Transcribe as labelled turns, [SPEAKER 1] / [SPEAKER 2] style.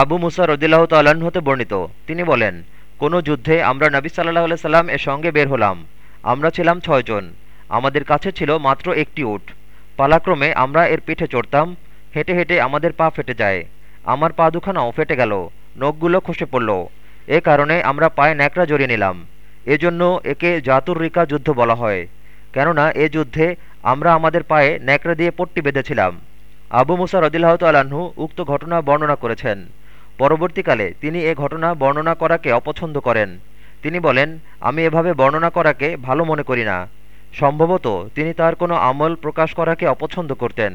[SPEAKER 1] আবু মুসা রদিল্লাহ তাল্লাহ্ন হতে বর্ণিত। তিনি বলেন, কোনো যুদ্ধে আমরা নবী সাল্লাহ আলাই সাল্লাম এর সঙ্গে বের হলাম। আমরা ছিলাম ছয়জন আমাদের কাছে ছিল মাত্র একটি উট। পালাক্রমে আমরা এর পিঠে চড়তাম। হেঁটে হেঁটে আমাদের পা ফেটে যায়। আমার পা দুখানাও ফেটে গেল। নখগুলো খসে পড়ল। এ কারণে আমরা পায়ে ন্যাকড়া জড়িয়ে নিলাম। এজন্য একে জাতুর রিকা যুদ্ধ বলা হয়। কেননা এ যুদ্ধে আমরা আমাদের পায়ে ন্যাকড়া দিয়ে পট্টি বেঁধেছিলাম। আবু মুসা রদিল্লাহ তাল্লাহ্ন উক্ত ঘটনা বর্ণনা করেছেন। পরবর্তীকালে তিনি এ ঘটনা বর্ণনা করাকে অপছন্দ করেন। তিনি বলেন, আমি এভাবে বর্ণনা করাকে ভালো মনে করি না। সম্ভবত তিনি তার কোনো আমল প্রকাশ করাকে অপছন্দ করতেন।